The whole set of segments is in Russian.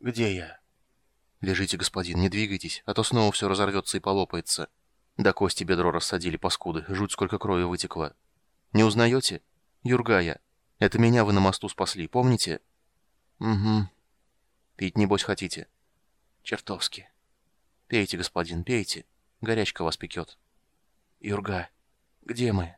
Где я?» «Лежите, господин, не двигайтесь, а то снова все разорвется и полопается. До кости бедро рассадили паскуды, жуть сколько крови вытекло. Не узнаете? Юргая. Это меня вы на мосту спасли, помните?» «Угу. Пить, небось, хотите?» «Чертовски». «Пейте, господин, пейте. Горячка вас пекет». «Юрга, где мы?»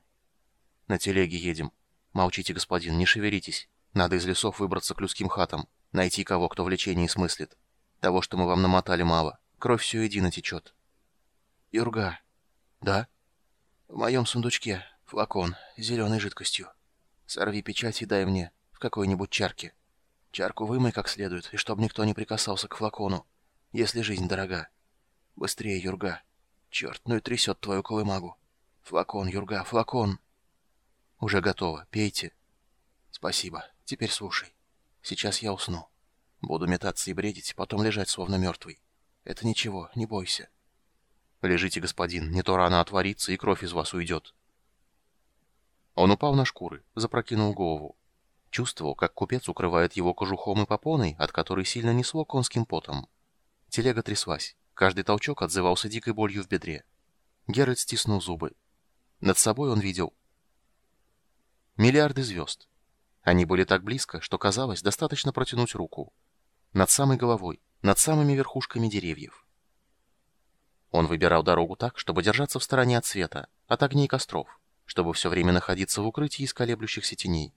«На телеге едем. Молчите, господин, не шевелитесь. Надо из лесов выбраться к людским хатам, найти кого, кто в лечении смыслит. Того, что мы вам намотали, мало. Кровь все едино течет». «Юрга». «Да?» «В моем сундучке флакон с зеленой жидкостью. Сорви печать и дай мне в какой-нибудь чарке. Чарку вымой как следует, и чтобы никто не прикасался к флакону, если жизнь дорога. Быстрее, Юрга. Черт, ну и трясет твою колымагу. Флакон, Юрга, флакон». «Уже готово. Пейте». «Спасибо. Теперь слушай. Сейчас я усну. Буду метаться и бредить, потом лежать словно мертвый. Это ничего, не бойся». «Лежите, господин, не то рана отворится, и кровь из вас уйдет». Он упал на шкуры, запрокинул голову. Чувствовал, как купец укрывает его кожухом и попоной, от которой сильно несло конским потом. Телега тряслась. Каждый толчок отзывался дикой болью в бедре. Геральт стиснул зубы. Над собой он видел Миллиарды звезд. Они были так близко, что казалось, достаточно протянуть руку. Над самой головой, над самыми верхушками деревьев. Он выбирал дорогу так, чтобы держаться в стороне от света, от огней костров, чтобы все время находиться в укрытии из колеблющихся теней.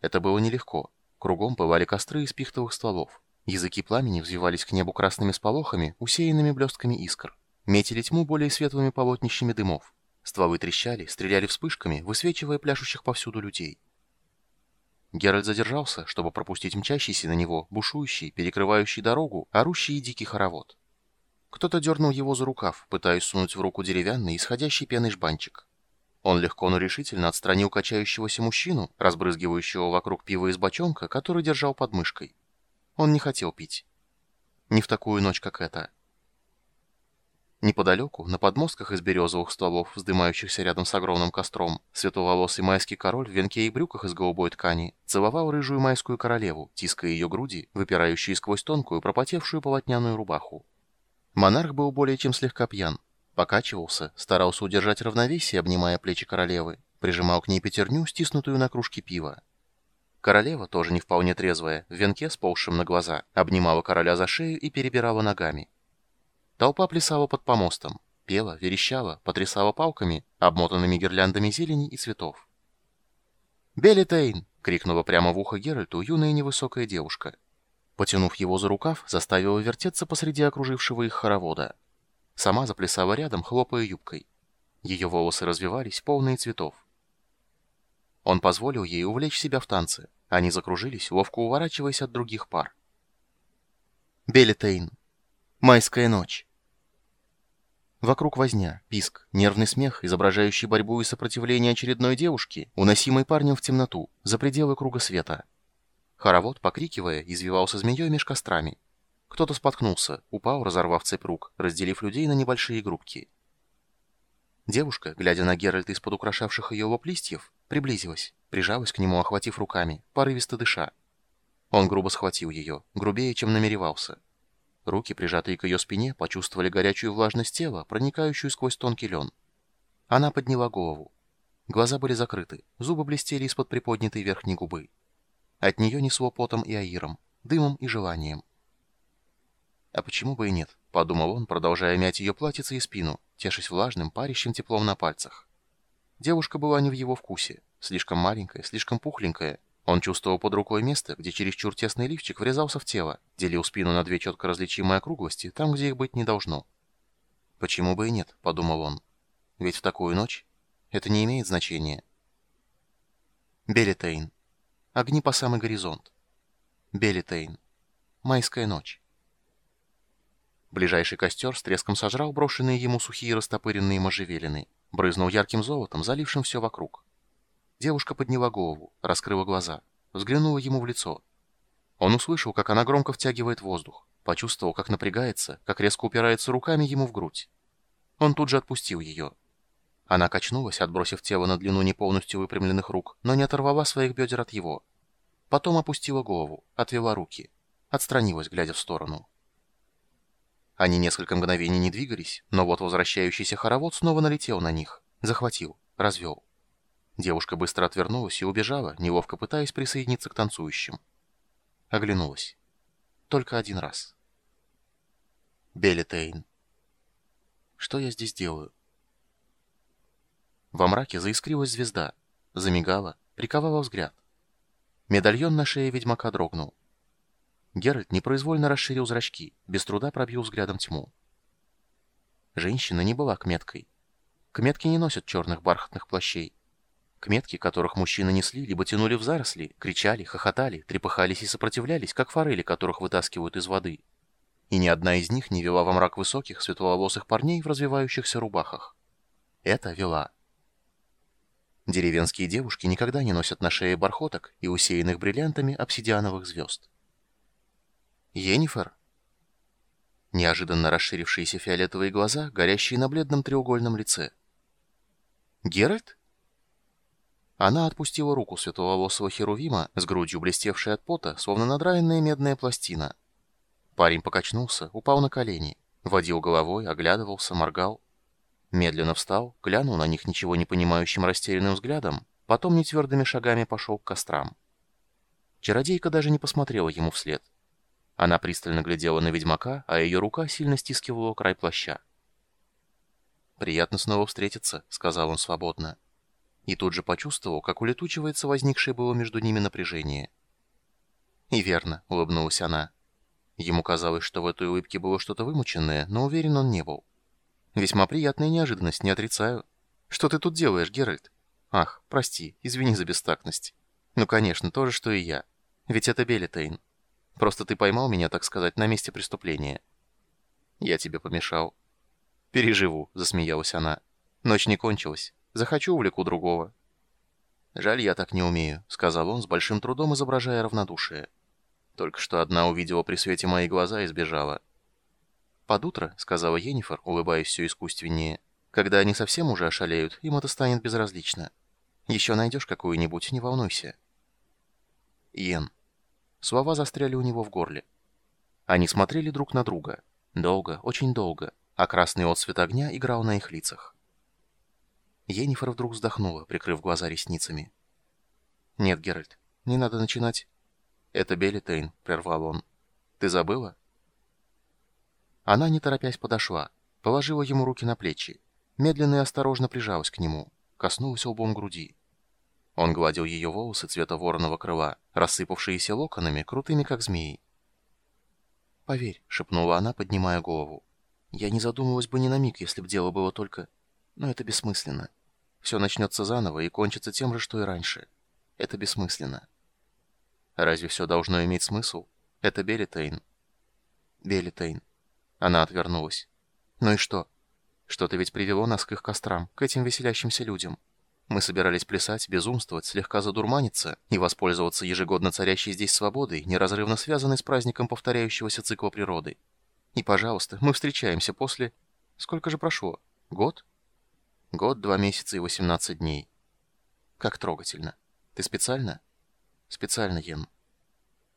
Это было нелегко. Кругом пылали костры из пихтовых стволов. Языки пламени взвивались к небу красными сполохами, усеянными блестками искр. Метили тьму более светлыми полотнищами дымов. Стволы трещали, стреляли вспышками, высвечивая пляшущих повсюду людей. Геральт задержался, чтобы пропустить мчащийся на него, бушующий, перекрывающий дорогу, орущий и дикий хоровод. Кто-то дернул его за рукав, пытаясь сунуть в руку деревянный, исходящий пеной жбанчик. Он легко, но решительно отстранил качающегося мужчину, разбрызгивающего вокруг пива из бочонка, который держал под мышкой. Он не хотел пить. Не в такую ночь, как эта. Неподалеку, на подмостках из березовых стволов, вздымающихся рядом с огромным костром, светловолосый майский король в венке и брюках из голубой ткани целовал рыжую майскую королеву, тиская ее груди, выпирающие сквозь тонкую, пропотевшую полотняную рубаху. Монарх был более чем слегка пьян. Покачивался, старался удержать равновесие, обнимая плечи королевы, прижимал к ней пятерню, стиснутую на кружке пива. Королева, тоже не вполне трезвая, в венке, сползшем на глаза, обнимала короля за шею и перебирала ногами. Толпа плясала под помостом, пела, верещала, потрясала палками, обмотанными гирляндами зелени и цветов. «Белитейн!» — крикнула прямо в ухо Геральту юная невысокая девушка. Потянув его за рукав, заставила вертеться посреди окружившего их хоровода. Сама заплясала рядом, хлопая юбкой. Ее волосы развивались, полные цветов. Он позволил ей увлечь себя в танце. Они закружились, ловко уворачиваясь от других пар. Белитейн. Майская ночь. Вокруг возня, писк, нервный смех, изображающий борьбу и сопротивление очередной девушки, уносимой парнем в темноту, за пределы круга света. Хоровод, покрикивая, извивался змеей меж кострами. Кто-то споткнулся, упал, разорвав цепь рук, разделив людей на небольшие группки. Девушка, глядя на Геральта из-под украшавших ее лоб листьев, приблизилась, прижалась к нему, охватив руками, порывисто дыша. Он грубо схватил ее, грубее, чем намеревался. Руки, прижатые к ее спине, почувствовали горячую влажность тела, проникающую сквозь тонкий лен. Она подняла голову. Глаза были закрыты, зубы блестели из-под приподнятой верхней губы. От нее несло потом и аиром, дымом и желанием. «А почему бы и нет?» — подумал он, продолжая мять ее платьице и спину, тешась влажным, парящим теплом на пальцах. Девушка была не в его вкусе, слишком маленькая, слишком пухленькая, он чувствовал под рукой место, где чересчур тесный лифчик врезался в тело, делил спину на две четко различимые округлости, там, где их быть не должно. «Почему бы и нет?» — подумал он. «Ведь в такую ночь это не имеет значения». Белитейн. Огни по самый горизонт. Белитейн. Майская ночь. Ближайший костер с треском сожрал брошенные ему сухие растопыренные можжевелины, брызнул ярким золотом, залившим все вокруг. Девушка подняла голову, раскрыла глаза, взглянула ему в лицо. Он услышал, как она громко втягивает воздух, почувствовал, как напрягается, как резко упирается руками ему в грудь. Он тут же отпустил ее. Она качнулась, отбросив тело на длину не полностью выпрямленных рук, но не оторвала своих бедер от его. Потом опустила голову, отвела руки. отстранилась, глядя в сторону. Они несколько мгновений не двигались, но вот возвращающийся хоровод снова налетел на них, захватил, развел. Девушка быстро отвернулась и убежала, неловко пытаясь присоединиться к танцующим. Оглянулась. Только один раз. Белитейн. Что я здесь делаю? Во мраке заискрилась звезда, замигала, приковала взгляд. Медальон на шее ведьмака дрогнул. Геральт непроизвольно расширил зрачки, без труда пробил взглядом тьму. Женщина не была кметкой. Кметки не носят черных бархатных плащей. Кметки, которых мужчины несли, либо тянули в заросли, кричали, хохотали, трепыхались и сопротивлялись, как форели, которых вытаскивают из воды. И ни одна из них не вела во мрак высоких, светловолосых парней в развивающихся рубахах. Это вела. Деревенские девушки никогда не носят на шее бархоток и усеянных бриллиантами обсидиановых звезд. Енифер? Неожиданно расширившиеся фиолетовые глаза, горящие на бледном треугольном лице. Геральт? Она отпустила руку светловолосого херувима с грудью, блестевшей от пота, словно надраенная медная пластина. Парень покачнулся, упал на колени, водил головой, оглядывался, моргал. Медленно встал, глянул на них ничего не понимающим растерянным взглядом, потом нетвердыми шагами пошел к кострам. Чародейка даже не посмотрела ему вслед. Она пристально глядела на ведьмака, а ее рука сильно стискивала край плаща. «Приятно снова встретиться», — сказал он свободно. И тут же почувствовал, как улетучивается возникшее было между ними напряжение. «И верно», — улыбнулась она. Ему казалось, что в этой улыбке было что-то вымученное, но уверен он не был. Весьма приятная неожиданность, не отрицаю. Что ты тут делаешь, Геральт? Ах, прости, извини за бестактность. Ну, конечно, то же, что и я. Ведь это Белитейн. Просто ты поймал меня, так сказать, на месте преступления. Я тебе помешал. Переживу, засмеялась она. Ночь не кончилась. Захочу, увлеку другого. Жаль, я так не умею, сказал он с большим трудом, изображая равнодушие. Только что одна увидела при свете мои глаза и сбежала. «Под утро», — сказала Енифер, улыбаясь все искусственнее. «Когда они совсем уже ошалеют, им это станет безразлично. Еще найдешь какую-нибудь, не волнуйся». Йен. Слова застряли у него в горле. Они смотрели друг на друга. Долго, очень долго, а красный отсвет огня играл на их лицах. Енифер вдруг вздохнула, прикрыв глаза ресницами. «Нет, Геральт, не надо начинать». «Это Белитейн», — прервал он. «Ты забыла?» Она, не торопясь, подошла, положила ему руки на плечи, медленно и осторожно прижалась к нему, коснулась лбом груди. Он гладил ее волосы цвета вороного крыла, рассыпавшиеся локонами, крутыми, как змеи. «Поверь», — шепнула она, поднимая голову. «Я не задумывалась бы ни на миг, если б дело было только... Но это бессмысленно. Все начнется заново и кончится тем же, что и раньше. Это бессмысленно». «Разве все должно иметь смысл? Это Белитейн». «Белитейн. Она отвернулась. «Ну и что? Что-то ведь привело нас к их кострам, к этим веселящимся людям. Мы собирались плясать, безумствовать, слегка задурманиться и воспользоваться ежегодно царящей здесь свободой, неразрывно связанной с праздником повторяющегося цикла природы. И, пожалуйста, мы встречаемся после... Сколько же прошло? Год? Год, два месяца и восемнадцать дней. Как трогательно. Ты специально? Специально, Йен.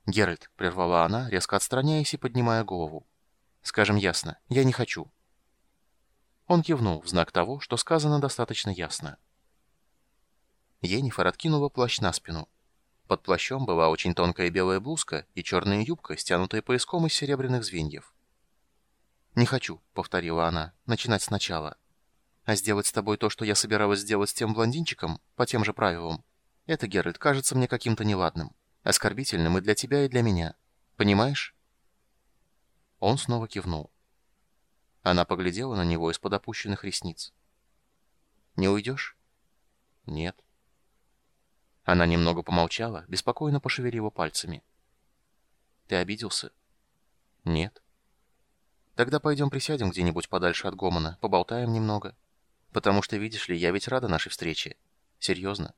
Геральт, прервала она, резко отстраняясь и поднимая голову. Скажем ясно, я не хочу». Он кивнул в знак того, что сказано достаточно ясно. Енифер откинула плащ на спину. Под плащом была очень тонкая белая блузка и черная юбка, стянутая пояском из серебряных звеньев. «Не хочу», — повторила она, — «начинать сначала. А сделать с тобой то, что я собиралась сделать с тем блондинчиком, по тем же правилам, это, Геральт, кажется мне каким-то неладным, оскорбительным и для тебя, и для меня. Понимаешь?» Он снова кивнул. Она поглядела на него из-под опущенных ресниц. «Не уйдешь?» «Нет». Она немного помолчала, беспокойно пошевелила пальцами. «Ты обиделся?» «Нет». «Тогда пойдем присядем где-нибудь подальше от Гомона, поболтаем немного. Потому что, видишь ли, я ведь рада нашей встрече. Серьезно.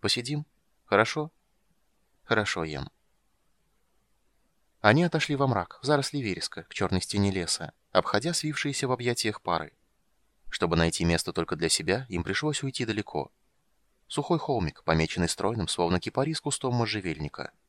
Посидим? Хорошо?» «Хорошо, Ян». Они отошли во мрак, в заросли вереска, к черной стене леса, обходя свившиеся в объятиях пары. Чтобы найти место только для себя, им пришлось уйти далеко. Сухой холмик, помеченный стройным, словно кипарис кустом можжевельника —